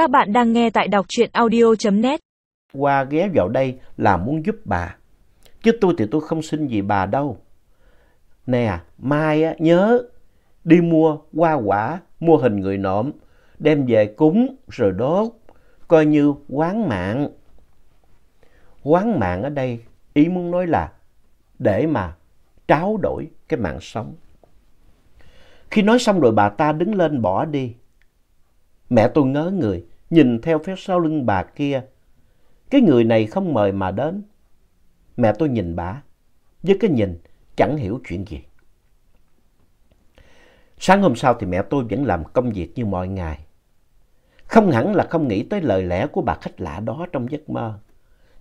Các bạn đang nghe tại đọc truyện audio.net. Qua ghé vào đây là muốn giúp bà. Chứ tôi thì tôi không xin gì bà đâu. Nè, mai á, nhớ đi mua hoa quả, mua hình người nộm, đem về cúng rồi đốt, coi như quán mạng. Quán mạng ở đây ý muốn nói là để mà tráo đổi cái mạng sống. Khi nói xong rồi bà ta đứng lên bỏ đi. Mẹ tôi ngớ người, nhìn theo phía sau lưng bà kia. Cái người này không mời mà đến. Mẹ tôi nhìn bà, với cái nhìn chẳng hiểu chuyện gì. Sáng hôm sau thì mẹ tôi vẫn làm công việc như mọi ngày. Không hẳn là không nghĩ tới lời lẽ của bà khách lạ đó trong giấc mơ.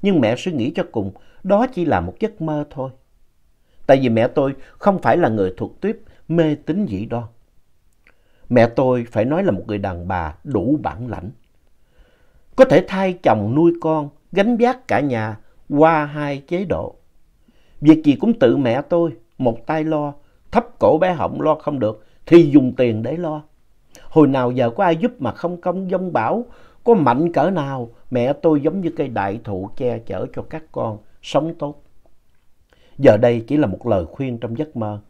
Nhưng mẹ suy nghĩ cho cùng, đó chỉ là một giấc mơ thôi. Tại vì mẹ tôi không phải là người thuộc tuyếp mê tín dị đoan. Mẹ tôi phải nói là một người đàn bà đủ bản lãnh. Có thể thay chồng nuôi con, gánh vác cả nhà qua hai chế độ. Việc gì cũng tự mẹ tôi, một tay lo, thấp cổ bé họng lo không được thì dùng tiền để lo. Hồi nào giờ có ai giúp mà không công dông bảo, có mạnh cỡ nào mẹ tôi giống như cây đại thụ che chở cho các con sống tốt. Giờ đây chỉ là một lời khuyên trong giấc mơ.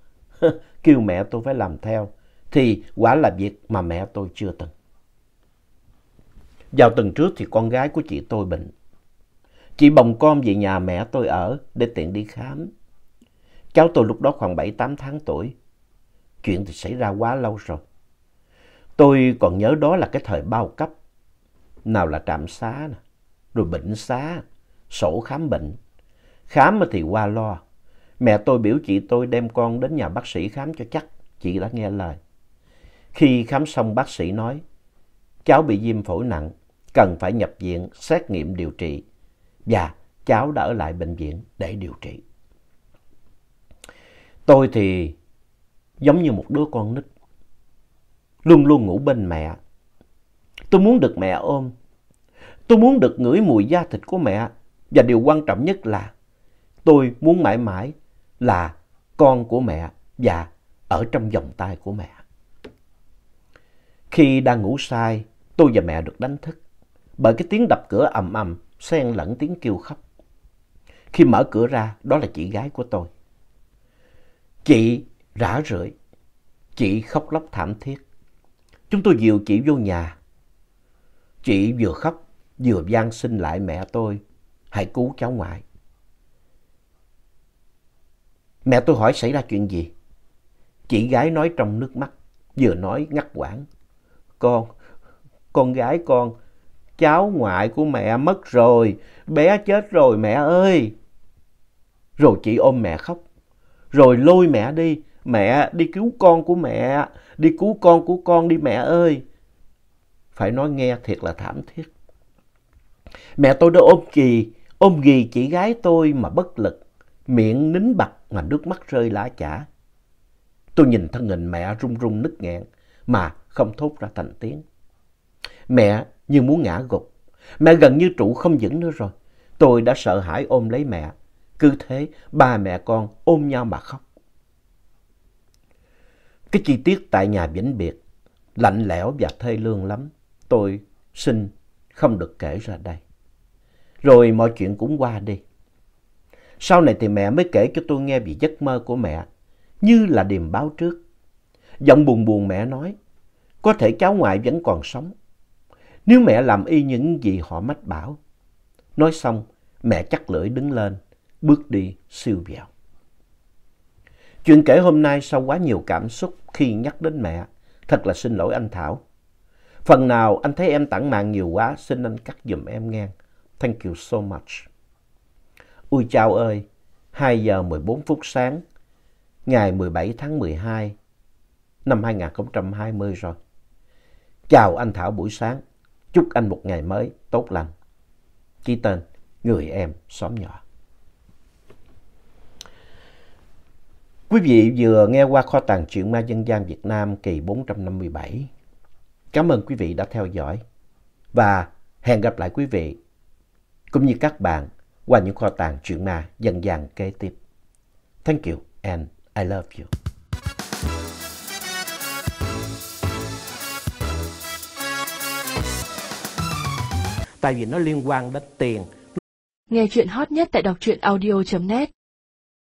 Kêu mẹ tôi phải làm theo thì quả là việc mà mẹ tôi chưa từng. Vào tuần trước thì con gái của chị tôi bệnh. Chị bồng con về nhà mẹ tôi ở để tiện đi khám. Cháu tôi lúc đó khoảng 7-8 tháng tuổi. Chuyện thì xảy ra quá lâu rồi. Tôi còn nhớ đó là cái thời bao cấp. Nào là trạm xá, nè, rồi bệnh xá, sổ khám bệnh. Khám thì qua lo. Mẹ tôi biểu chị tôi đem con đến nhà bác sĩ khám cho chắc. Chị đã nghe lời. Khi khám xong bác sĩ nói, cháu bị viêm phổi nặng, cần phải nhập viện xét nghiệm điều trị. Và cháu đã ở lại bệnh viện để điều trị. Tôi thì giống như một đứa con nít, luôn luôn ngủ bên mẹ. Tôi muốn được mẹ ôm, tôi muốn được ngửi mùi da thịt của mẹ và điều quan trọng nhất là tôi muốn mãi mãi là con của mẹ và ở trong vòng tay của mẹ. Khi đang ngủ say, tôi và mẹ được đánh thức bởi cái tiếng đập cửa ầm ầm xen lẫn tiếng kêu khóc. Khi mở cửa ra, đó là chị gái của tôi. Chị rã rưởi, chị khóc lóc thảm thiết. Chúng tôi dìu chị vô nhà. Chị vừa khóc, vừa van xin lại mẹ tôi, hãy cứu cháu ngoại. Mẹ tôi hỏi xảy ra chuyện gì? Chị gái nói trong nước mắt, vừa nói ngắt quãng. Con, con gái con, cháu ngoại của mẹ mất rồi, bé chết rồi mẹ ơi. Rồi chị ôm mẹ khóc, rồi lôi mẹ đi, mẹ đi cứu con của mẹ, đi cứu con của con đi mẹ ơi. Phải nói nghe thiệt là thảm thiết. Mẹ tôi đã ôm chì, ôm ghì chị gái tôi mà bất lực, miệng nín bặt mà nước mắt rơi lá chả. Tôi nhìn thân hình mẹ run run nứt nghẹn mà không thốt ra thành tiếng. Mẹ như muốn ngã gục. Mẹ gần như trụ không vững nữa rồi. Tôi đã sợ hãi ôm lấy mẹ. Cứ thế ba mẹ con ôm nhau mà khóc. Cái chi tiết tại nhà vĩnh biệt lạnh lẽo và thê lương lắm. Tôi xin không được kể ra đây. Rồi mọi chuyện cũng qua đi. Sau này thì mẹ mới kể cho tôi nghe về giấc mơ của mẹ, như là điềm báo trước. Giọng buồn buồn mẹ nói, có thể cháu ngoại vẫn còn sống. Nếu mẹ làm y những gì họ mách bảo. Nói xong, mẹ chắc lưỡi đứng lên, bước đi siêu vẹo. Chuyện kể hôm nay sau quá nhiều cảm xúc khi nhắc đến mẹ, thật là xin lỗi anh Thảo. Phần nào anh thấy em tặng mạng nhiều quá, xin anh cắt giùm em ngang Thank you so much. Ui chào ơi, 2 giờ 14 phút sáng, ngày 17 tháng 12 năm 2020 rồi. Chào anh Thảo buổi sáng, chúc anh một ngày mới tốt lành. Ký tên, người em xóm nhỏ. Quý vị vừa nghe qua kho tàng truyện ma dân gian Việt Nam kỳ 457. Cảm ơn quý vị đã theo dõi và hẹn gặp lại quý vị cũng như các bạn qua những kho tàng truyện ma dân gian kế tiếp. Thank you and I love you. Tại vì nó liên quan đến tiền. Nghe chuyện hot nhất tại đọc truyện audio.net